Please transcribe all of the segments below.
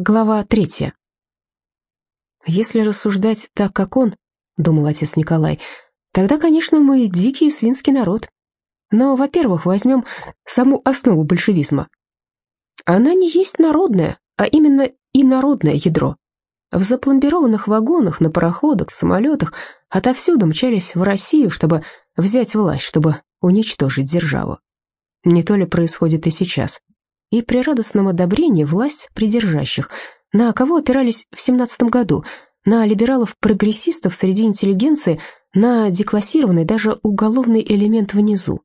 Глава третья. «Если рассуждать так, как он, — думал отец Николай, — тогда, конечно, мы дикий свинский народ. Но, во-первых, возьмем саму основу большевизма. Она не есть народная, а именно инородное ядро. В запломбированных вагонах, на пароходах, самолетах отовсюду мчались в Россию, чтобы взять власть, чтобы уничтожить державу. Не то ли происходит и сейчас и при радостном одобрении власть придержащих. На кого опирались в 17 году? На либералов-прогрессистов среди интеллигенции, на деклассированный даже уголовный элемент внизу.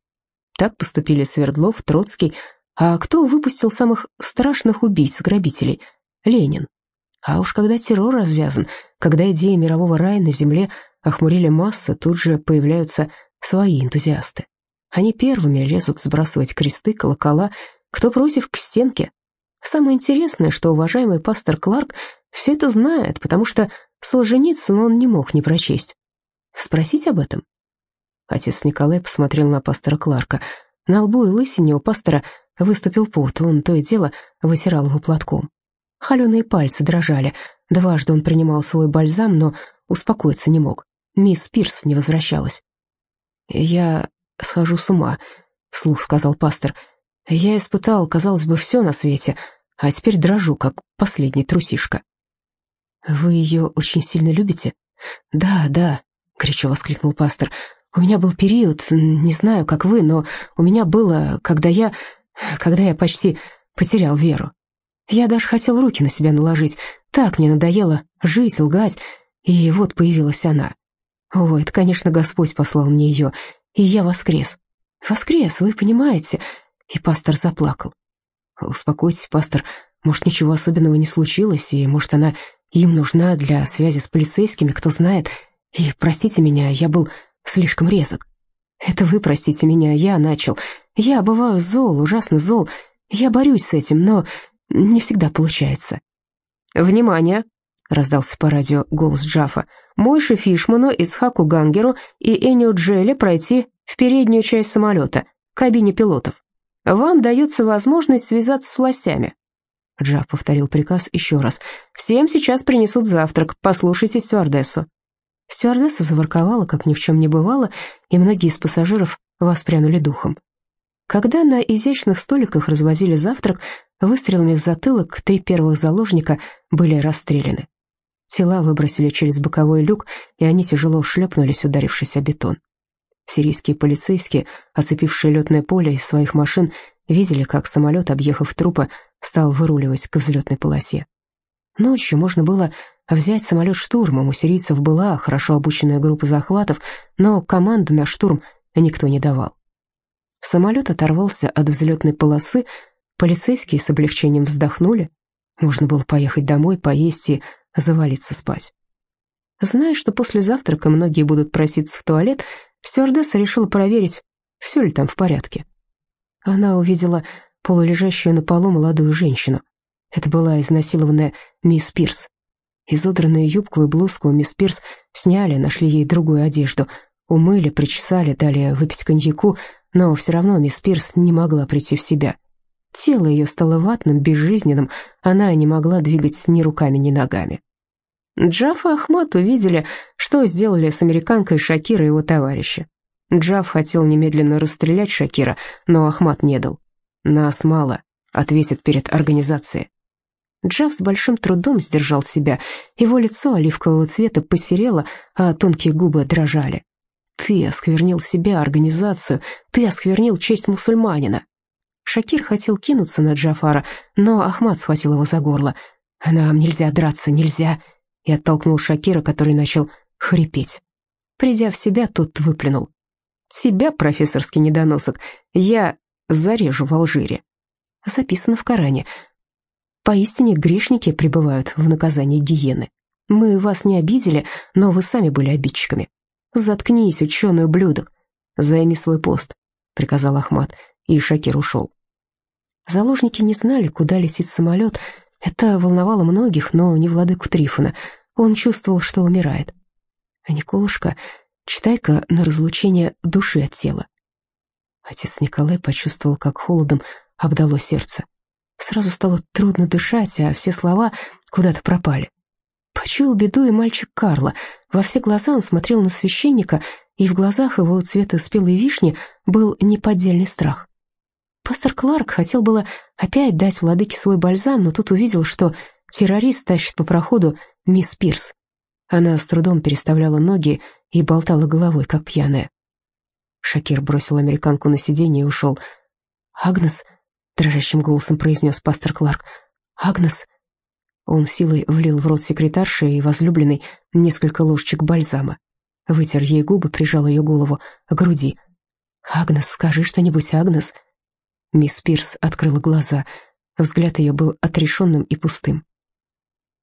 Так поступили Свердлов, Троцкий. А кто выпустил самых страшных убийц-грабителей? Ленин. А уж когда террор развязан, когда идеи мирового рая на земле охмурили массы, тут же появляются свои энтузиасты. Они первыми лезут сбрасывать кресты, колокола, кто против, к стенке. Самое интересное, что уважаемый пастор Кларк все это знает, потому что Солженицын он не мог не прочесть. Спросить об этом? Отец Николай посмотрел на пастора Кларка. На лбу и лысине у пастора выступил пот, он то и дело вытирал его платком. Холеные пальцы дрожали. Дважды он принимал свой бальзам, но успокоиться не мог. Мисс Пирс не возвращалась. «Я схожу с ума», — вслух сказал пастор. Я испытал, казалось бы, все на свете, а теперь дрожу, как последний трусишка. «Вы ее очень сильно любите?» «Да, да», — горячо воскликнул пастор. «У меня был период, не знаю, как вы, но у меня было, когда я... когда я почти потерял веру. Я даже хотел руки на себя наложить. Так мне надоело жить, лгать, и вот появилась она. О, это, конечно, Господь послал мне ее, и я воскрес. Воскрес, вы понимаете, и пастор заплакал. «Успокойтесь, пастор, может, ничего особенного не случилось, и, может, она им нужна для связи с полицейскими, кто знает. И простите меня, я был слишком резок. Это вы простите меня, я начал. Я бываю зол, ужасно зол. Я борюсь с этим, но не всегда получается». «Внимание!» — раздался по радио голос Джафа. «Мойше Фишману, Исхаку Гангеру и Энио Джелли пройти в переднюю часть самолета, кабине пилотов. Вам дается возможность связаться с властями». Джав повторил приказ еще раз. «Всем сейчас принесут завтрак, послушайте стюардессу». Стюардесса заворковала, как ни в чем не бывало, и многие из пассажиров воспрянули духом. Когда на изящных столиках развозили завтрак, выстрелами в затылок три первых заложника были расстреляны. Тела выбросили через боковой люк, и они тяжело шлепнулись, ударившись о бетон. Сирийские полицейские, оцепившие летное поле из своих машин, видели, как самолет, объехав трупы, стал выруливать к взлетной полосе. Ночью можно было взять самолет штурмом, у сирийцев была хорошо обученная группа захватов, но команды на штурм никто не давал. Самолет оторвался от взлетной полосы, полицейские с облегчением вздохнули, можно было поехать домой, поесть и завалиться спать. Зная, что после завтрака многие будут проситься в туалет, Стюардесса решила проверить, все ли там в порядке. Она увидела полулежащую на полу молодую женщину. Это была изнасилованная мисс Пирс. Изодранную юбку и блузку мисс Пирс сняли, нашли ей другую одежду, умыли, причесали, дали выпить коньяку, но все равно мисс Пирс не могла прийти в себя. Тело ее стало ватным, безжизненным, она не могла двигать ни руками, ни ногами. Джаф и Ахмат увидели, что сделали с американкой Шакира и его товарища. Джаф хотел немедленно расстрелять Шакира, но Ахмат не дал. «Нас мало», — ответит перед организацией. Джаф с большим трудом сдержал себя. Его лицо оливкового цвета посерело, а тонкие губы дрожали. «Ты осквернил себя, организацию, ты осквернил честь мусульманина». Шакир хотел кинуться на Джафара, но Ахмат схватил его за горло. «Нам нельзя драться, нельзя и оттолкнул Шакира, который начал хрипеть. Придя в себя, тот выплюнул. «Себя, профессорский недоносок, я зарежу в Алжире». Записано в Коране. Поистине грешники пребывают в наказании гиены. Мы вас не обидели, но вы сами были обидчиками. Заткнись, ученый ублюдок. Займи свой пост, приказал Ахмат, и Шакир ушел. Заложники не знали, куда летит самолет, это волновало многих, но не владыку Трифона. Он чувствовал, что умирает. А Николушка, читай-ка на разлучение души от тела. Отец Николай почувствовал, как холодом обдало сердце. Сразу стало трудно дышать, а все слова куда-то пропали. Почуял беду и мальчик Карла. Во все глаза он смотрел на священника, и в глазах его цвета спелой вишни был неподдельный страх. Пастор Кларк хотел было опять дать владыке свой бальзам, но тут увидел, что террорист тащит по проходу мисс Пирс. Она с трудом переставляла ноги и болтала головой, как пьяная. Шакир бросил американку на сиденье и ушел. «Агнес», — дрожащим голосом произнес пастор Кларк, «Агнес». Он силой влил в рот секретарши и возлюбленной несколько ложечек бальзама. Вытер ей губы, прижал ее голову к груди. «Агнес, скажи что-нибудь, Агнес». Мисс Пирс открыла глаза. Взгляд ее был отрешенным и пустым.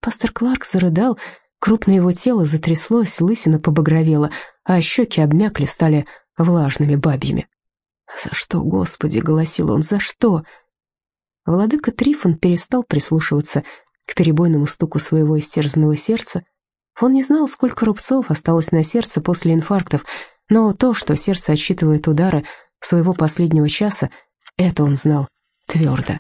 Пастор Кларк зарыдал, крупное его тело затряслось, лысина побагровела, а щеки обмякли, стали влажными бабьями. «За что, Господи?» — голосил он, «за что?» Владыка Трифон перестал прислушиваться к перебойному стуку своего истерзанного сердца. Он не знал, сколько рубцов осталось на сердце после инфарктов, но то, что сердце отсчитывает удары своего последнего часа, это он знал твердо.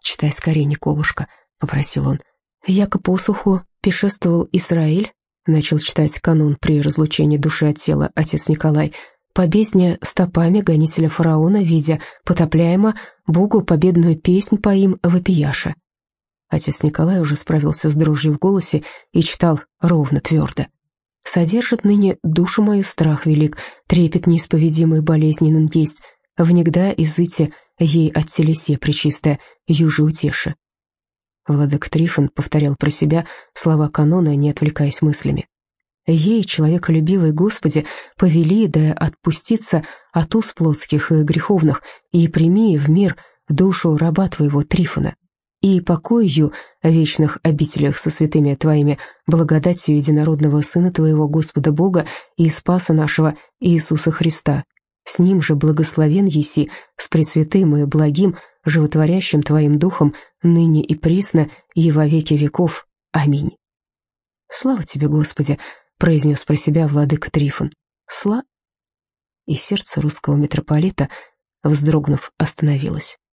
«Читай скорее, Николушка», — попросил он. «Яко посуху пешествовал Израиль», — начал читать канон при разлучении души от тела отец Николай, по бездне стопами гонителя фараона, видя потопляемо Богу победную песнь по им вопияша. Отец Николай уже справился с дрожью в голосе и читал ровно, твердо. «Содержит ныне душу мою страх велик, трепет неисповедимый болезненен есть, внегда изыти ей от телесе причистая, южи утеша». Владык Трифон повторял про себя слова канона, не отвлекаясь мыслями. Ей, человеколюбивой Господи, повели да отпуститься от уз плотских и греховных, и прими в мир душу раба твоего Трифона, и покою в вечных обителях со святыми твоими, благодатью единородного Сына твоего Господа Бога и Спаса нашего Иисуса Христа. С ним же благословен еси, с пресвятым и благим, животворящим твоим духом, ныне и присно, и во веки веков. Аминь. Слава тебе, Господи, произнес про себя владыка Трифон. Сла... И сердце русского митрополита, вздрогнув, остановилось.